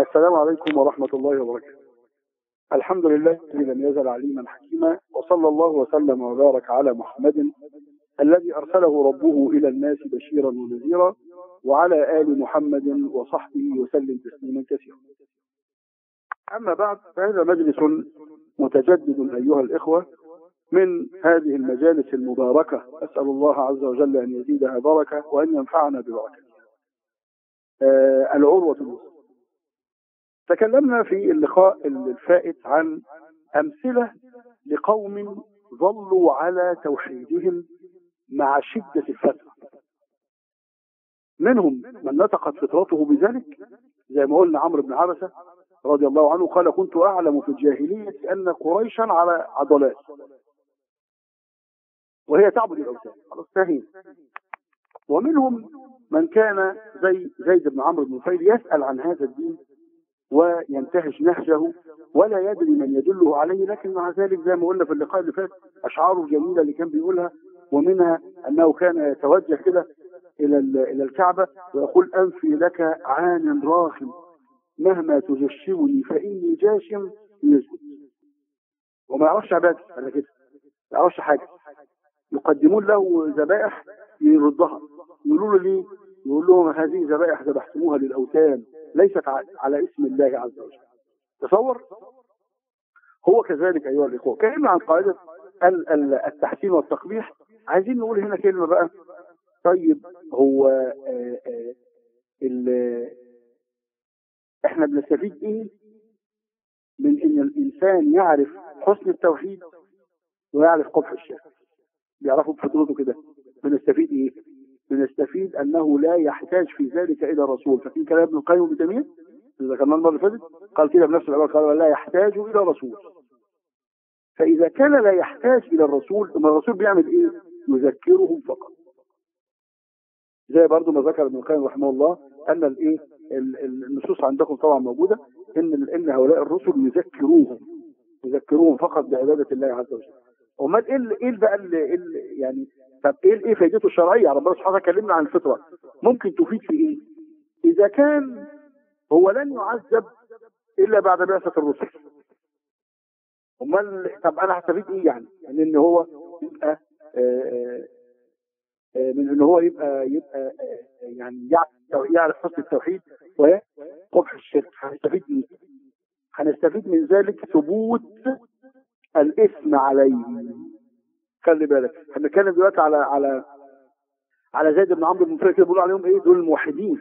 السلام عليكم ورحمة الله وبركاته. الحمد لله الذي لم يزل عليما حكيما وصلى الله وسلم وبارك على محمد الذي أرسله ربه إلى الناس بشيرا ونذيرا وعلى آل محمد وصحبه وسلم تسليما كثيرا. أما بعد فهذا مجلس متجدد أيها الإخوة من هذه المجالس المباركة. أسأل الله عز وجل أن يزيدها بركة وأن ينفعنا ببركتها آه العروة الوثقى تكلمنا في اللقاء الفائت عن أمثلة لقوم ظلوا على توحيدهم مع شدة الفترة منهم من نطقت فطرته بذلك زي ما قلنا عمرو بن عبسة رضي الله عنه قال كنت أعلم في الجاهلية أن قريشا على عضلات. وهي تعبد الأوثان. خلاص فاهم ومنهم من كان زي زيد بن عمرو بن نفيل يسأل عن هذا الدين وينتهج نهجه ولا يدري من يدله عليه لكن مع ذلك زي ما قلنا في اللقاء اللي فات أشعاره الجميلة اللي كان بيقولها ومنها أنه كان يتوجه كده إلى إلى الكعبة ويقول أنفي لك عان راخم مهما تجشمني فإني جاشم يسجد. وما يعرفش عبادة أنا كده؟ ما يعرفش حاجة. يقدمون له ذبائح يردها يقولوا له ليه؟ يقول لهم هذه ذبائح ذبحتموها للأوثان ليست على اسم الله عز وجل. تصور؟ هو كذلك أيها الإخوة كلمة عن قاعدة التحسين والتقبيح عايزين نقول هنا كلمة بقى. طيب هو آآ آآ إحنا بنستفيد إيه من إن الإنسان يعرف حسن التوحيد ويعرف قبح الشرك؟ بيعرفوا بفطرته كده. بنستفيد إيه؟ بنستفيد أنه لا يحتاج في ذلك إلى رسول. ففي كلام ابن القيم ابن تيمية إذا كان المرة اللي فاتت قال كده بنفس العباره قال لا يحتاج إلى رسول. فإذا كان لا يحتاج إلى الرسول ثم الرسول بيعمل إيه؟ يذكرهم فقط. زي برضو ما ذكر ابن القيم رحمه الله أن الايه النصوص عندكم طبعا موجودة إن إن هؤلاء الرسل يذكروهم يذكروهم فقط بعبادة الله عز وجل. امال إيه إيه بقى اللي يعني طب إيه إيه فائدته الشرعية؟ ربنا سبحانه وتعالى كلمنا عن الفطرة. ممكن تفيد في إيه؟ إذا كان هو لن يعذب إلا بعد بعثة الرسل. أمال طب أنا هستفيد إيه يعني؟ يعني إن هو يبقى آآ آآ من إن هو يبقى يبقى يعني يعرف حسن التوحيد وقبح الشرك. هنستفيد إيه؟ هنستفيد من ذلك ثبوت الإثم عليه. خلي بالك. إحنا بنتكلم دلوقتي على على على زيد بن عمرو بن فيل كده بيقولوا عليهم إيه؟ دول الموحدين.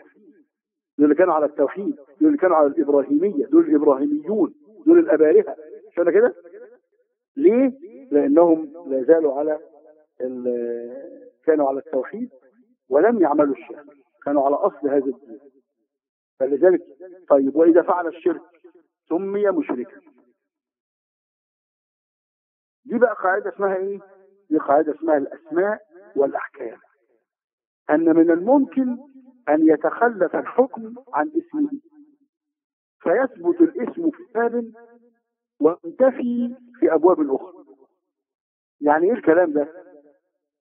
دول اللي كانوا على التوحيد دول اللي كانوا على الإبراهيمية دول الإبراهيميون دول الأبارهة. شفنا كده؟ ليه؟ لأنهم لا زالوا على كانوا على التوحيد ولم يعملوا الشرك. كانوا على أصل هذا الدين. فلذلك طيب وإذا فعل الشرك سمي مشركا. دي بقى قاعدة اسمها إيه؟ دي قاعدة اسمها الأسماء والأحكام. أن من الممكن أن يتخلف الحكم عن اسمه. فيثبت الاسم في باب وينتفي في أبواب أخرى يعني إيه الكلام ده؟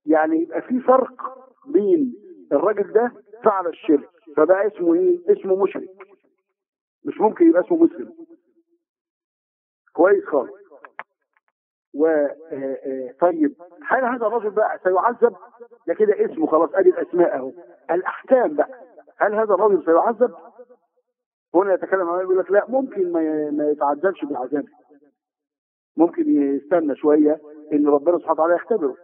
يعني يبقى في فرق بين الراجل ده فعل الشرك فبقى اسمه إيه؟ اسمه مشرك. مش ممكن يبقى اسمه مسلم. كويس خالص. و طيب. هل هذا الرجل بقى سيعذب؟ ده كده اسمه خلاص ادي الاسماء اهو الأحكام بقى. هل هذا الرجل سيعذب؟ هنا يتكلم عن يقول لك لا ممكن ما ما يتعذبش بالعذاب ممكن يستنى شوية إن ربنا سبحانه وتعالى يختبره.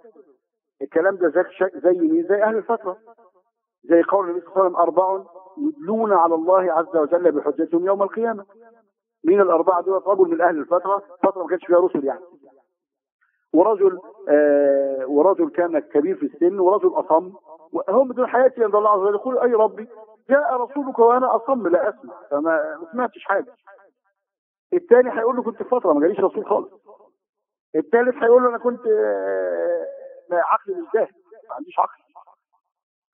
الكلام ده زي زي مين؟ زي أهل الفترة. زي قول النبي صلى الله عليه وسلم أربع يدلون على الله عز وجل بحجتهم يوم القيامة. مين الأربعة دول؟ رجل من أهل الفترة. فترة ما كانش فيها رسل يعني. ورجل آه ورجل كان كبير في السن ورجل أصم. هم دول حياتي عند الله عز وجل يقول أي ربي جاء رسولك وأنا أصم. لا أسمع فما ما سمعتش حاجة. الثاني هيقول له كنت في فترة ما جاليش رسول خالص. الثالث هيقول له أنا كنت آه عقلي مش جاهز ما عنديش عقل.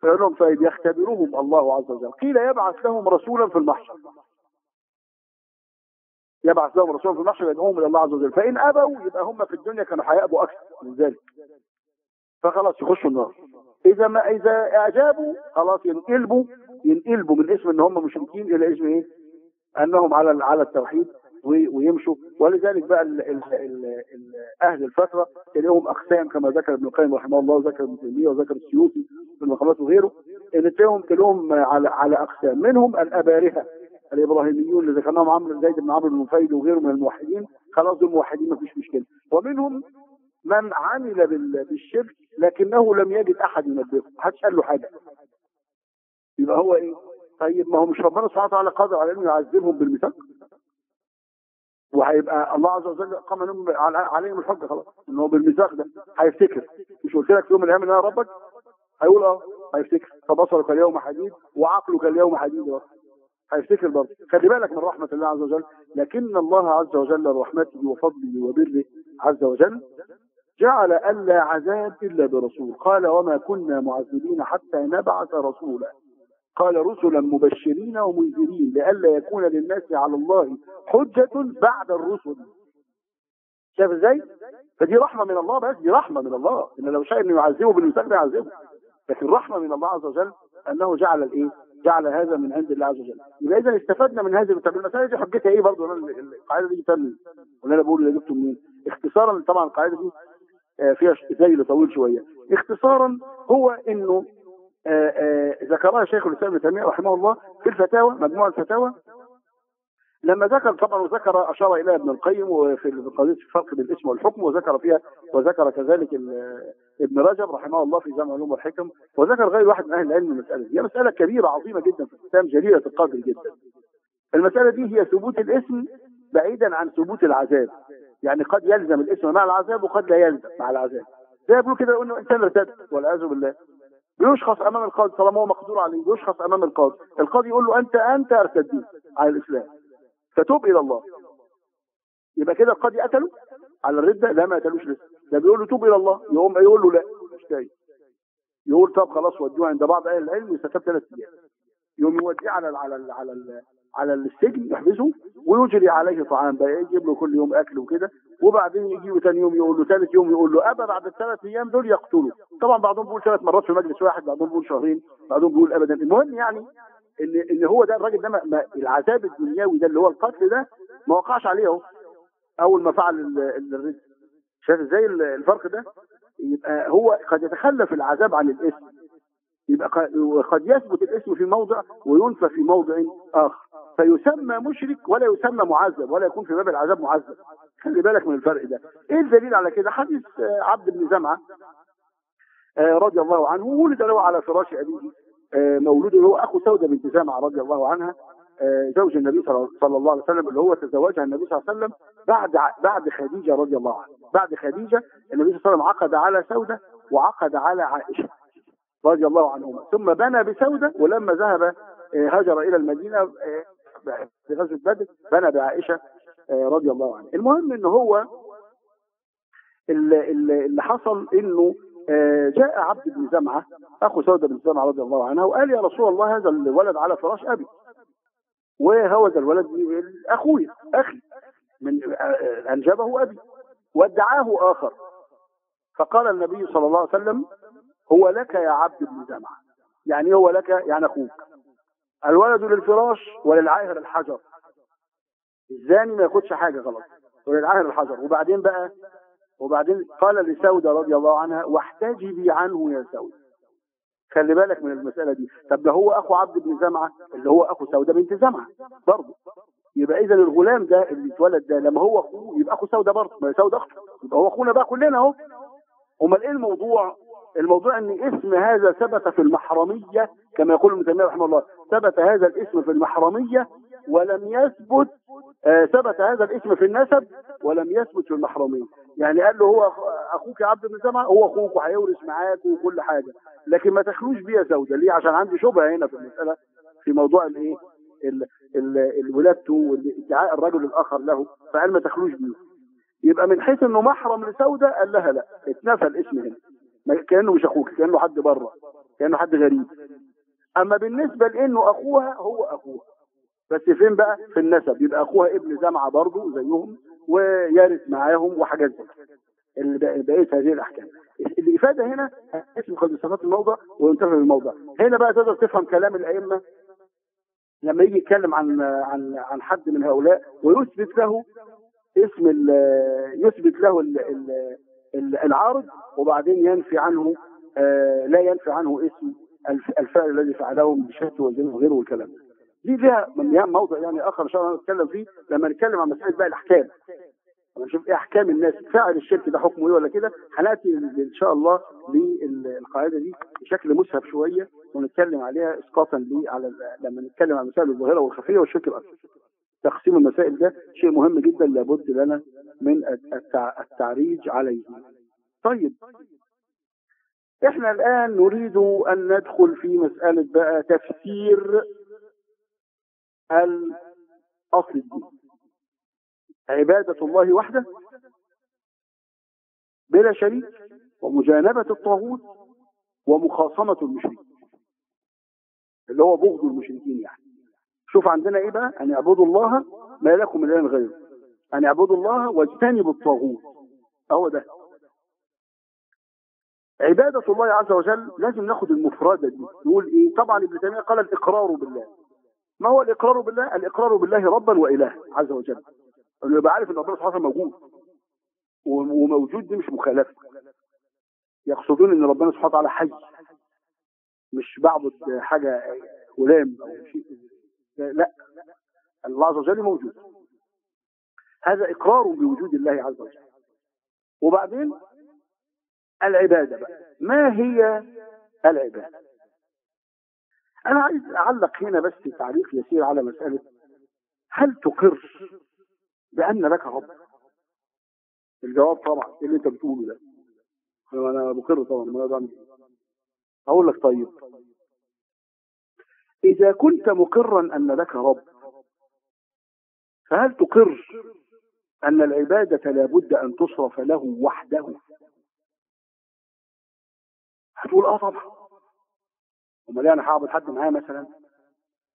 فيقول لهم طيب يختبرهم الله عز وجل. قيل يبعث لهم رسولا في المحشر. يبعث لهم رسولا في المحشر يدعوهم إلى الله عز وجل. فإن أبوا يبقى هم في الدنيا كانوا هيأبوا أكثر من ذلك. فخلاص يخشوا النار. إذا ما إذا اعجابوا خلاص ينقلبوا ينقلبوا من اسم إن هم مشركين إلى اسم إيه؟ أنهم على على التوحيد ويمشوا. ولذلك بقى ال ال ال ال أهل الفترة تلاقيهم أقسام كما ذكر ابن القيم رحمه الله وذكر ابن تيمية وذكر السيوطي في المقامات وغيره إن تلاقيهم تلاقيهم على على أقسام. منهم الأبارهة. الإبراهيميون اللي ذكرناهم عمرو زيد بن عمرو نفيل وغيره من الموحدين. خلاص دول موحدين ما فيش مشكلة. ومنهم من عمل بالشرك لكنه لم يجد أحد ينبهه. محدش قال له حاجة. يبقى هو إيه؟ طيب ما هو مش ربنا سبحانه وتعالى قادر على إنه يعذبهم بالميثاق؟ وهيبقى الله عز وجل قام عليهم الحجة خلاص. إن هو بالميثاق ده هيفتكر. مش قلت لك في يوم من الأيام إن أنا ربك؟ هيقول آه هيفتكر. فبصرك اليوم حديد وعقلك اليوم حديد هيفتكر برضه. خلي بالك من رحمة الله عز وجل. لكن الله عز وجل رحمته وفضله وبره عز وجل جعل ألا عذاب إلا برسول. قال وما كنا معذبين حتى نبعث رسولا. قال رسلا مبشرين ومنذرين لئلا يكون للناس على الله حجة بعد الرسل. شايف إزاي؟ فدي رحمة من الله بس دي رحمة من الله. إن لو شاء إنه يعذبه بالمثال يعذبه. لكن رحمة من الله عز وجل أنه جعل الإيه؟ جعل هذا من عند الله عز وجل. يبقى اذا استفدنا من هذه طب المسألة دي حجتها إيه برضه؟ القاعدة دي تم ولا أنا بقول اللي جبته منين؟ اختصارا طبعا القاعدة دي فيها زي طويل شوية. اختصارا هو إنه ذكرها شيخ الإسلام ابن تيمية رحمه الله في الفتاوى مجموعه الفتاوى لما ذكر طبعا وذكر أشار إلى ابن القيم وفي قضيه الفرق بين الاسم والحكم وذكر فيها وذكر كذلك ابن رجب رحمه الله في جامع العلوم والحكم وذكر غير واحد من أهل العلم المسألة دي. هي مسألة كبيرة عظيمة جدا في الإسلام جليلة القدر جدا. المسألة دي هي ثبوت الاسم بعيدا عن ثبوت العذاب. يعني قد يلزم الاسم مع العذاب وقد لا يلزم مع العذاب. زي بيقولوا كده إنه إنسان ارتد والعياذ بالله. بيشخص أمام القاضي طالما هو مقدور عليه بيشخص أمام القاضي. القاضي يقول له أنت أنت أرتديت على الإسلام. فتوب إلى الله. يبقى كده القاضي قتله؟ على الردة لا ما قتلوش لسه. ده بيقول له توب إلى الله يقوم يقول له لا مش جاي يقول طب خلاص ودوه عند بعض أهل العلم يستتاب ثلاث أيام. يقوم يوديه على ال على ال على ال على السجن يحبسه ويجري عليه طعام بقى يجيب له كل يوم أكل وكده. وبعدين يجي ثاني يوم يقول له ثالث يوم يقول له أبا بعد الثلاث أيام دول يقتلوا طبعا بعضهم بيقول ثلاث مرات في مجلس واحد بعضهم بيقول شهرين بعضهم بيقول ابدا. المهم يعني إن إن هو ده الراجل ده ما العذاب الدنيوي ده اللي هو القتل ده ما وقعش عليه أهو أول ما فعل الرزق. شايف إزاي الفرق ده؟ يبقى هو قد يتخلف العذاب عن الاسم يبقى قد يثبت الاسم في موضع وينفى في موضع آخر. فيسمى مشرك ولا يسمى معذب ولا يكون في باب العذاب معذب. خلي بالك من الفرق ده. إيه الدليل على كده؟ حديث عبد بن زمعة رضي الله عنه ولد له على فراش أبيه. مولوده هو أخو سودة بنت زمعه رضي الله عنها زوج النبي صلى الله عليه وسلم اللي هو تزوجها النبي صلى الله عليه وسلم بعد بعد خديجة رضي الله عنها. بعد خديجة النبي صلى الله عليه وسلم عقد على سودة وعقد على عائشة رضي الله عنهما. ثم بنى بسودة ولما ذهب هاجر إلى المدينة في غزوة بدر بنى بعائشة رضي الله عنها. المهم إن هو اللي حصل إنه جاء عبد بن زمعة أخو سوده بن زمعة رضي الله عنها وقال يا رسول الله هذا الولد على فراش أبي. وهذا الولد أخوي أخي من أنجبه أبي وادعاه آخر. فقال النبي صلى الله عليه وسلم هو لك يا عبد بن زمعة. يعني هو لك يعني أخوك. الولد للفراش وللعاهر الحجر. الزاني ما ياخدش حاجة غلط؟ وللعاهر الحجر. وبعدين بقى وبعدين قال لسودة رضي الله عنها واحتجبي عنه يا سودة. خلي بالك من المسألة دي. طب ده هو أخو عبد بن زمعة اللي هو أخو سودة بنت زمعة برضه. يبقى إذا الغلام ده اللي اتولد ده لما هو أخوه يبقى أخو سودة برضه ما سودة أخته يبقى هو أخونا بقى كلنا أهو. أمال إيه الموضوع؟ الموضوع إن اسم هذا ثبت في المحرمية كما يقول ابن تيمية رحمه الله ثبت هذا الاسم في المحرمية ولم يثبت ثبت هذا الاسم في النسب ولم يثبت في المحرمية يعني قال له هو أخوك عبد بن زمعة هو أخوك وهيورث معاك وكل حاجة. لكن ما تخلوش بيه زوجة. ليه؟ عشان عندي شبهة هنا في المسألة في موضوع الايه؟ الولادته وادعاء الرجل الآخر له. فقال ما تخلوش بيه يبقى من حيث إنه محرم لسودة قال لها لا. اتنفى الاسم هنا. كأنه مش أخوك كأنه حد بره كأنه حد غريب. أما بالنسبة لإنه أخوها هو أخوها. بس فين بقى؟ في النسب. يبقى أخوها ابن زمعة برضه زيهم ويرث معاهم وحاجات زي اللي بقيه هذه الأحكام. الإفادة هنا اسم قد صفات الموضع وينتفع بالموضع هنا بقى تقدر تفهم كلام الأئمة لما يجي يتكلم عن عن عن حد من هؤلاء ويثبت له اسم يثبت له ال- ال- ال- العارض وبعدين ينفي عنه آه، لا ينفي عنه اسم الف- الفعل الذي فعله بشهادة وزن وغيره والكلام ده. دي لها من موضع يعني آخر ان شاء الله نتكلم فيه لما نتكلم عن مسألة بقى الأحكام. نشوف إيه أحكام الناس فاعل الشرك ده حكمه إيه ولا كده؟ هنأتي إن شاء الله للقاعدة دي بشكل مسهب شوية ونتكلم عليها اسقاطا على لما نتكلم عن المسائل الظاهرة والخفية والشرك الأكبر. تقسيم المسائل ده شيء مهم جدا لابد لنا من التع- التعريج عليه. طيب. إحنا الآن نريد أن ندخل في مسألة بقى تفسير الأصل الدين. عبادة الله وحده بلا شريك ومجانبة الطاغوت ومخاصمة المشركين. اللي هو بغض المشركين يعني. شوف عندنا إيه بقى؟ أن اعبدوا الله ما لكم من إله غيره. أن اعبدوا الله واجتنبوا الطاغوت. أهو ده. عبادة الله عز وجل لازم ناخد المفردة دي. نقول إيه؟ طبعا ابن تيمية قال الإقرار بالله. ما هو الإقرار بالله؟ الإقرار بالله ربا واله عز وجل. انه يبقى عارف إن ربنا سبحانه موجود. وموجود دي مش مخالفة. يقصدون إن ربنا سبحانه وتعالى حي. مش بعبد حاجة غلام أو شيء. لا. الله عز وجل موجود. هذا إقرار بوجود الله عز وجل. وبعدين العبادة بقى. ما هي العبادة؟ أنا عايز أعلق هنا بس تعليق يسير على مسألة هل تقر بأن لك رب؟ الجواب طبعا اللي أنت بتقوله ده. أنا بقر طبعا ما أقول لك طيب. إذا كنت مقرا أن لك رب فهل تقر أن العبادة لابد أن تصرف له وحده؟ هتقول آه طبعا. امال أنا هعبد حد معايا مثلا.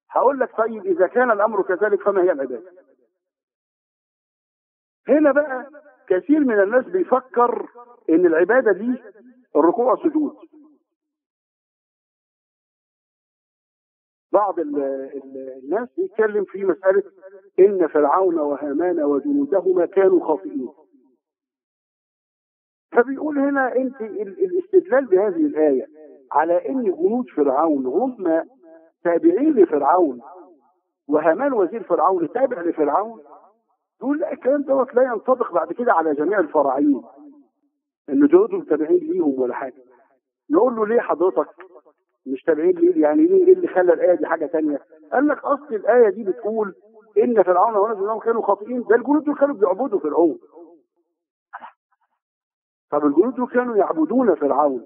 هقول لك طيب إذا كان الأمر كذلك فما هي العبادة. هنا بقى كثير من الناس بيفكر إن العبادة دي الركوع والسجود. بعض ال ال الناس يتكلم في مسألة إن فرعون وهامان وجنودهما كانوا خاطئين. فبيقول هنا أنت ال- الاستدلال بهذه الآية. على إن جنود فرعون هم تابعين لفرعون. وهامان وزير فرعون تابع لفرعون. يقول لا الكلام دوت لا ينطبق بعد كده على جميع الفراعين إن جنودهم تابعين ليهم ولا حاجة. نقول له ليه حضرتك مش تابعين ليه؟ يعني ليه إيه اللي خلى الآية دي حاجة تانية؟ قال لك أصل الآية دي بتقول إن فرعون ونزلهم كانوا خاطئين. ده الجنود دول كانوا بيعبدوا فرعون. طب الجنود دول كانوا يعبدون فرعون.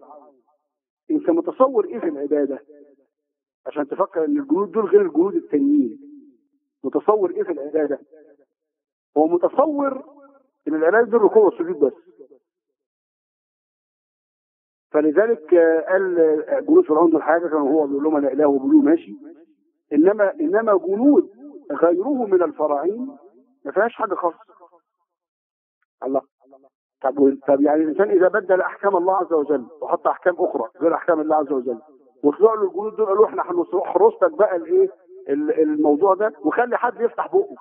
انت متصور إيه في العبادة؟ عشان تفكر ان الجنود دول غير الجنود التانيين. متصور إيه في العبادة؟ هو متصور ان العبادة دول ركوع والسجود بس. فلذلك قال جنود فرعون دول حاجة كانوا هو بيقول لهم أنا إله وبيقولوا ماشي. انما إنما جنود غيره من الفراعين ما فيهاش حاجة خاصة الله. طب طب يعني الإنسان إذا بدل أحكام الله عز وجل وحط أحكام أخرى غير أحكام الله عز وجل وطلعوا له الجنود دول قالوا إحنا هنحرس لك بقى الايه ال- الموضوع ده وخلي حد يفتح بقه.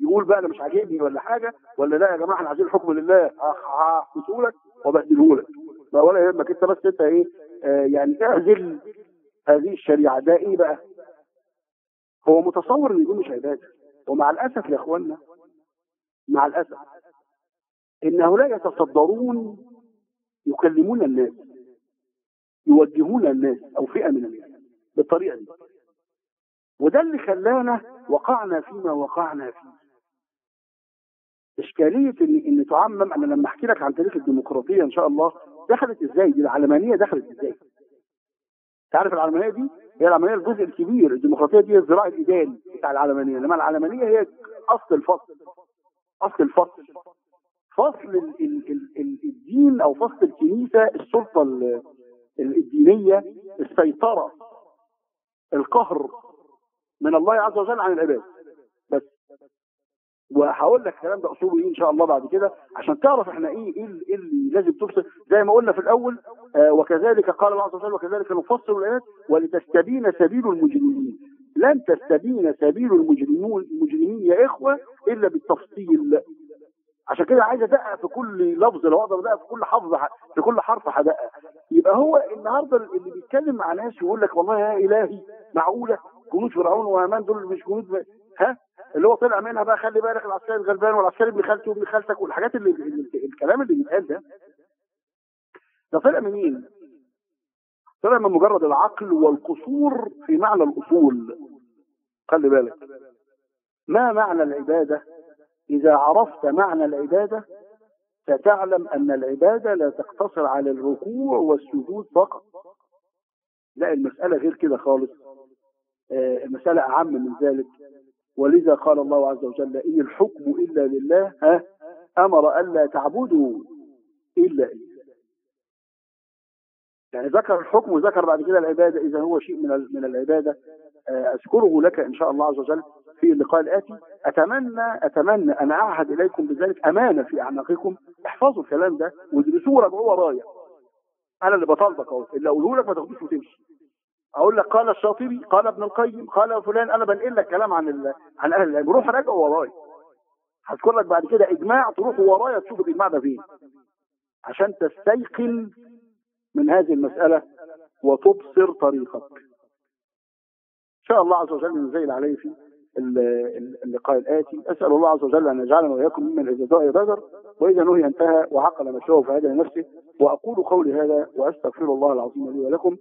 يقول بقى أنا مش عاجبني ولا حاجة ولا لا يا جماعة إحنا عايزين الحكم لله هحبسه لك وابهدله لك ولا يهمك أنت بس أنت إيه؟ آه يعني اعزل هذه الشريعة. ده إيه بقى؟ هو متصور ان دي مش عبادة. ومع الأسف يا اخوانا مع الأسف إن هؤلاء يتصدرون يكلمون الناس يوجهون الناس أو فئة من الناس بالطريقة دي. وده اللي خلانا وقعنا فيما وقعنا فيه. إشكالية إن إن تعمم أنا لما أحكي لك عن تاريخ الديمقراطية إن شاء الله دخلت إزاي؟ دي العلمانية دخلت إزاي؟ تعرف العلمانية دي؟ هي العلمانية الجزء الكبير الديمقراطية دي الذراع الإداري بتاع العلمانية إنما العلمانية هي أصل الفصل أصل الفصل. فصل ال ال ال ال الدين أو فصل الكنيسة السلطة ال- ال- الدينية السيطرة القهر من الله عز وجل عن العباد. بس. وهقول لك الكلام ده اصوله إيه إن شاء الله بعد كده عشان تعرف إحنا إيه إيه اللي- إيه لازم تفصل. زي ما قلنا في الأول آه وكذلك قال الله عز وجل وكذلك نفصل الآيات ولتستبين سبيل المجرمين. لن تستبين سبيل المجرمون المجرمين يا إخوة إلا بالتفصيل. عشان كده عايز أدقق في كل لفظ لو أقدر أدقق في كل حفظ في كل حرف هدقق. يبقى هو النهارده اللي بيتكلم مع ناس يقول لك والله يا إلهي معقولة؟ جنود فرعون وهامان دول مش جنود ها؟ اللي هو طلع منها بقى خلي بالك العسكري الغلبان والعسكري ابن خالتي وابن خالتك والحاجات اللي, اللي الكلام اللي بيتقال ده. ده طلع من مين؟ طلع من مجرد العقل والقصور في معنى الأصول. خلي بالك. ما معنى العبادة؟ إذا عرفت معنى العبادة ستعلم أن العبادة لا تقتصر على الركوع والسجود فقط. لا المسألة غير كده خالص. آه المسألة أعم من ذلك. ولذا قال الله عز وجل إن الحكم إلا لله ها أمر ألا تعبدوا إلا إياه. يعني ذكر الحكم وذكر بعد كده العبادة إذا هو شيء من من العبادة. آه أذكره لك إن شاء الله عز وجل. في اللقاء الآتي أتمنى أتمنى أن أعهد إليكم بذلك أمانة في أعناقكم احفظوا الكلام ده وادرسوه وراجعوه ورايا أنا اللي بطالبك أهو اللي أقوله لك ما تاخدوش وتمشي. أقول لك قال الشاطبي قال ابن القيم قال فلان أنا بنقل لك كلام عن ال... عن أهل العلم. روح راجعه ورايا هذكر لك بعد كده إجماع تروح ورايا تشوف الإجماع ده فين. عشان تستيقن من هذه المسألة وتبصر طريقك. إن شاء الله عز وجل نزيل عليه في اللقاء الآتي. أسأل الله عز وجل أن يجعلنا وإياكم ممن إذا دعي بدر وإذا نهي انتهى وعقل مشروع فهذا لنفسه. وأقول قولي هذا وأستغفر الله العظيم لي ولكم.